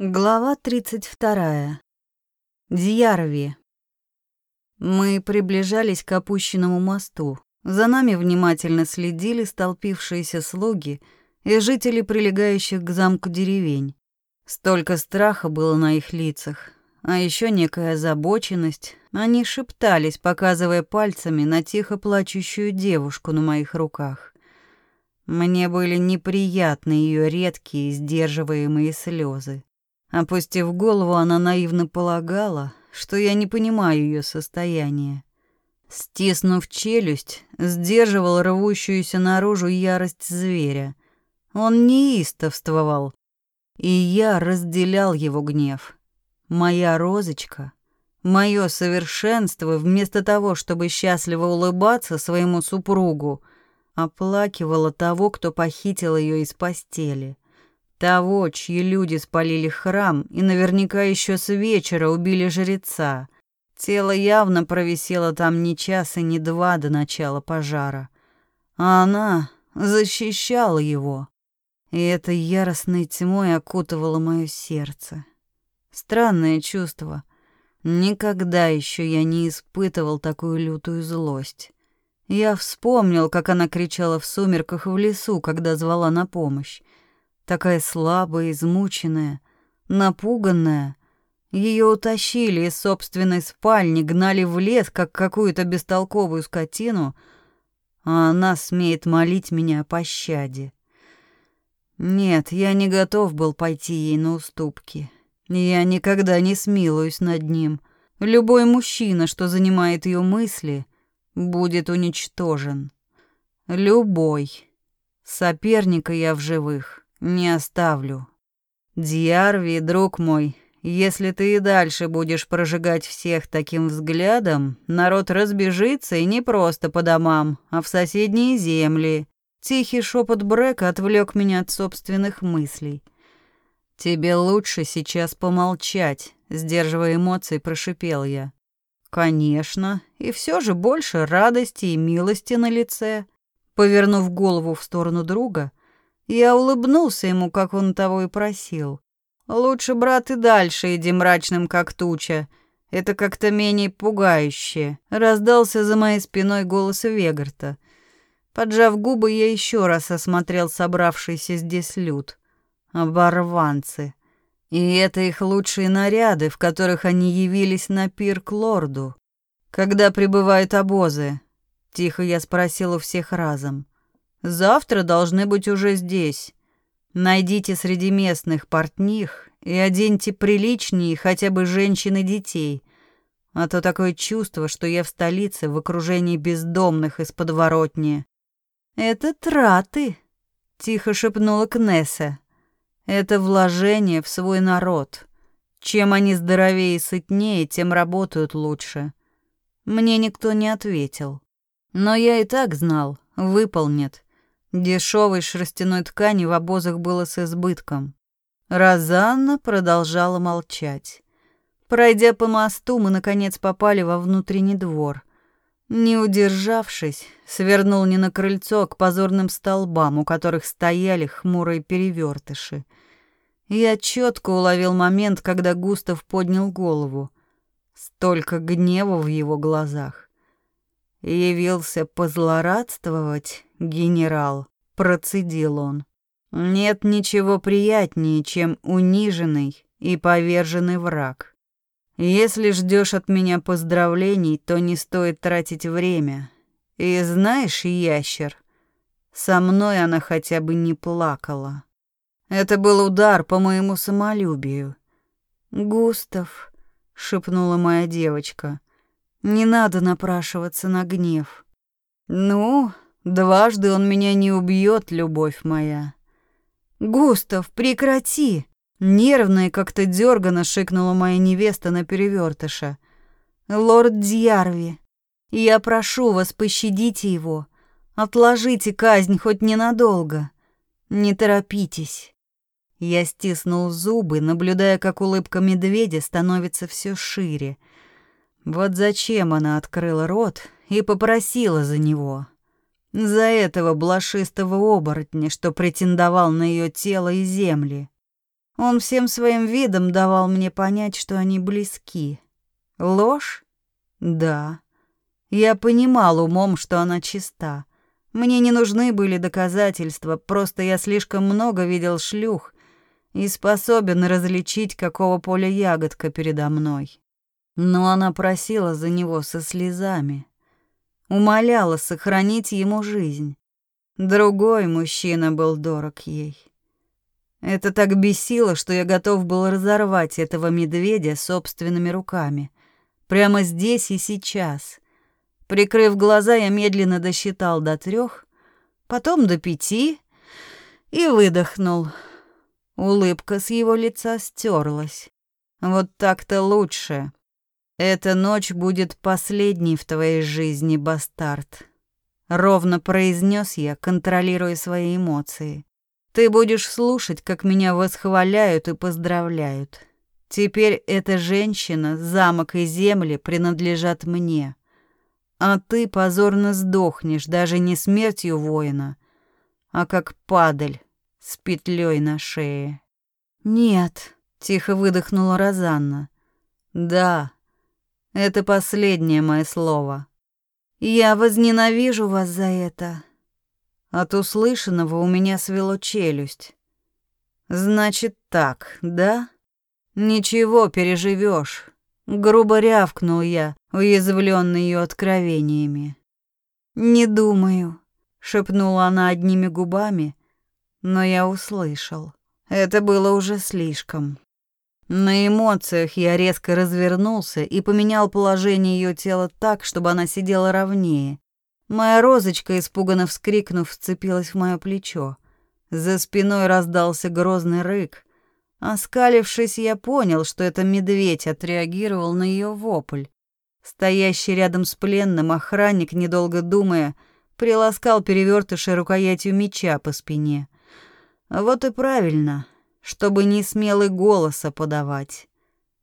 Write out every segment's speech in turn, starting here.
Глава 32. Дьярви. Мы приближались к опущенному мосту. За нами внимательно следили столпившиеся слуги и жители прилегающих к замку деревень. Столько страха было на их лицах, а еще некая озабоченность. Они шептались, показывая пальцами на тихо плачущую девушку на моих руках. Мне были неприятны ее редкие, сдерживаемые слезы. Опустив голову, она наивно полагала, что я не понимаю ее состояние. Стиснув челюсть, сдерживал рвущуюся наружу ярость зверя. Он неистовствовал, и я разделял его гнев. Моя розочка, мое совершенство, вместо того, чтобы счастливо улыбаться своему супругу, оплакивала того, кто похитил ее из постели — того, чьи люди спалили храм и наверняка еще с вечера убили жреца. Тело явно провисело там не час и не два до начала пожара. А она защищала его. И это яростной тьмой окутывало мое сердце. Странное чувство. Никогда еще я не испытывал такую лютую злость. Я вспомнил, как она кричала в сумерках в лесу, когда звала на помощь такая слабая, измученная, напуганная. Ее утащили из собственной спальни, гнали в лес, как какую-то бестолковую скотину, а она смеет молить меня о пощаде. Нет, я не готов был пойти ей на уступки. Я никогда не смилуюсь над ним. Любой мужчина, что занимает ее мысли, будет уничтожен. Любой. Соперника я в живых не оставлю. Дьярви, друг мой, если ты и дальше будешь прожигать всех таким взглядом, народ разбежится и не просто по домам, а в соседние земли. Тихий шепот Брека отвлек меня от собственных мыслей. Тебе лучше сейчас помолчать, сдерживая эмоции, прошипел я. Конечно, и все же больше радости и милости на лице. Повернув голову в сторону друга, я улыбнулся ему, как он того и просил. Лучше, брат, и дальше иди мрачным, как туча. Это как-то менее пугающе. Раздался за моей спиной голос Вегарта. Поджав губы, я еще раз осмотрел собравшийся здесь люд. Оборванцы. И это их лучшие наряды, в которых они явились на пир к лорду. Когда прибывают обозы? Тихо я спросил у всех разом. Завтра должны быть уже здесь. Найдите среди местных портних и оденьте приличнее хотя бы женщин и детей. А то такое чувство, что я в столице в окружении бездомных из подворотни. Это траты, тихо шепнула Кнесса. Это вложение в свой народ. Чем они здоровее и сытнее, тем работают лучше. Мне никто не ответил. Но я и так знал, выполнят. Дешевой шерстяной ткани в обозах было с избытком. Розанна продолжала молчать. Пройдя по мосту, мы, наконец, попали во внутренний двор. Не удержавшись, свернул не на крыльцо, а к позорным столбам, у которых стояли хмурые перевертыши. Я четко уловил момент, когда Густав поднял голову. Столько гнева в его глазах. Явился позлорадствовать, генерал, процедил он. Нет ничего приятнее, чем униженный и поверженный враг. Если ждешь от меня поздравлений, то не стоит тратить время. И знаешь, ящер, со мной она хотя бы не плакала. Это был удар по моему самолюбию. Густав, шепнула моя девочка. Не надо напрашиваться на гнев. Ну, дважды он меня не убьет, любовь моя. Густав, прекрати! Нервно и как-то дёрганно шикнула моя невеста на перевертыша. Лорд Дьярви, я прошу вас, пощадите его. Отложите казнь хоть ненадолго. Не торопитесь. Я стиснул зубы, наблюдая, как улыбка медведя становится все шире — вот зачем она открыла рот и попросила за него. За этого блошистого оборотня, что претендовал на ее тело и земли. Он всем своим видом давал мне понять, что они близки. Ложь? Да. Я понимал умом, что она чиста. Мне не нужны были доказательства, просто я слишком много видел шлюх и способен различить, какого поля ягодка передо мной. Но она просила за него со слезами, умоляла сохранить ему жизнь. Другой мужчина был дорог ей. Это так бесило, что я готов был разорвать этого медведя собственными руками. Прямо здесь и сейчас. Прикрыв глаза, я медленно досчитал до трех, потом до пяти и выдохнул. Улыбка с его лица стерлась. Вот так-то лучше. Эта ночь будет последней в твоей жизни, бастард. Ровно произнес я, контролируя свои эмоции. Ты будешь слушать, как меня восхваляют и поздравляют. Теперь эта женщина, замок и земли принадлежат мне. А ты позорно сдохнешь даже не смертью воина, а как падаль с петлей на шее. Нет, тихо выдохнула Розанна. Да, это последнее мое слово. Я возненавижу вас за это. От услышанного у меня свело челюсть. Значит так, да? Ничего, переживешь. Грубо рявкнул я, уязвленный ее откровениями. «Не думаю», — шепнула она одними губами, но я услышал. Это было уже слишком. На эмоциях я резко развернулся и поменял положение ее тела так, чтобы она сидела ровнее. Моя розочка, испуганно вскрикнув, вцепилась в мое плечо. За спиной раздался грозный рык. Оскалившись, я понял, что это медведь отреагировал на ее вопль. Стоящий рядом с пленным охранник, недолго думая, приласкал перевертыши рукоятью меча по спине. Вот и правильно, чтобы не смелый голоса подавать.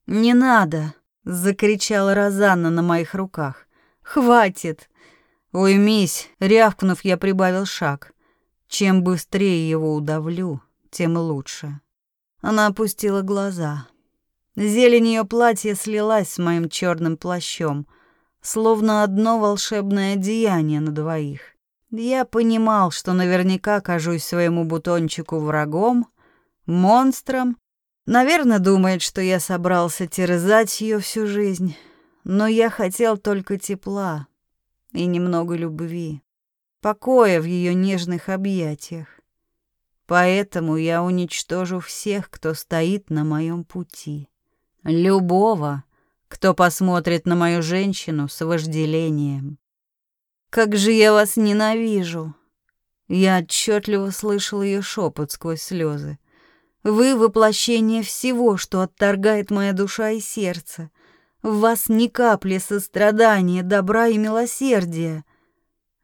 «Не надо!» — закричала Розанна на моих руках. «Хватит!» «Уймись!» — рявкнув, я прибавил шаг. Чем быстрее его удавлю, тем лучше. Она опустила глаза. Зелень ее платья слилась с моим черным плащом, словно одно волшебное одеяние на двоих. Я понимал, что наверняка кажусь своему бутончику врагом, монстром. Наверное, думает, что я собрался терзать ее всю жизнь, но я хотел только тепла и немного любви, покоя в ее нежных объятиях. Поэтому я уничтожу всех, кто стоит на моем пути. Любого, кто посмотрит на мою женщину с вожделением. Как же я вас ненавижу. Я отчетливо слышал ее шепот сквозь слезы. Вы воплощение всего, что отторгает моя душа и сердце. В вас ни капли сострадания, добра и милосердия.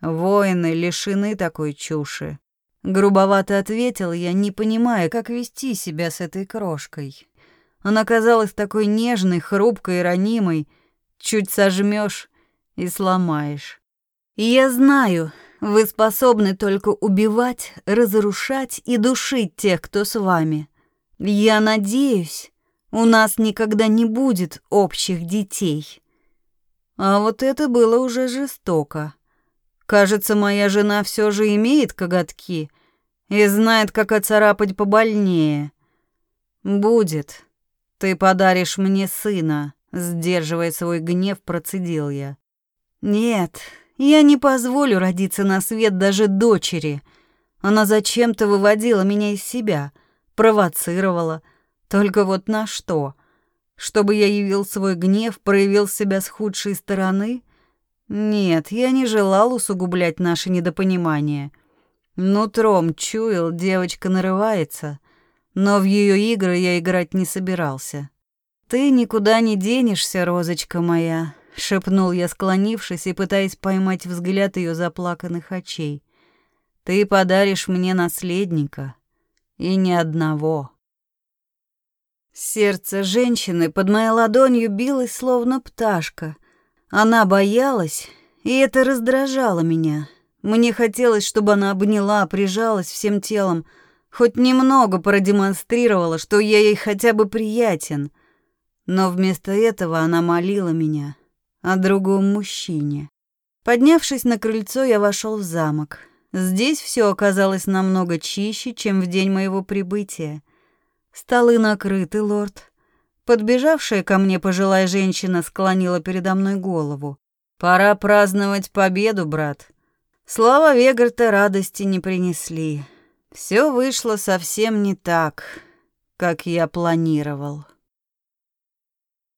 Воины лишены такой чуши. Грубовато ответил я, не понимая, как вести себя с этой крошкой. Она казалась такой нежной, хрупкой ранимой. Чуть сожмешь и сломаешь. Я знаю, вы способны только убивать, разрушать и душить тех, кто с вами. Я надеюсь, у нас никогда не будет общих детей. А вот это было уже жестоко. Кажется, моя жена все же имеет коготки и знает, как оцарапать побольнее. Будет. Ты подаришь мне сына, сдерживая свой гнев, процедил я. Нет, я не позволю родиться на свет даже дочери. Она зачем-то выводила меня из себя, провоцировала. Только вот на что? Чтобы я явил свой гнев, проявил себя с худшей стороны? Нет, я не желал усугублять наше недопонимание. Нутром чуял, девочка нарывается, но в ее игры я играть не собирался. «Ты никуда не денешься, розочка моя», — шепнул я, склонившись и пытаясь поймать взгляд ее заплаканных очей. «Ты подаришь мне наследника, и ни одного». Сердце женщины под моей ладонью билось, словно пташка, она боялась, и это раздражало меня. Мне хотелось, чтобы она обняла, прижалась всем телом, хоть немного продемонстрировала, что я ей хотя бы приятен. Но вместо этого она молила меня о другом мужчине. Поднявшись на крыльцо, я вошел в замок. Здесь все оказалось намного чище, чем в день моего прибытия. Столы накрыты, лорд. Подбежавшая ко мне пожилая женщина склонила передо мной голову. «Пора праздновать победу, брат». Слова Вегарта радости не принесли. Все вышло совсем не так, как я планировал.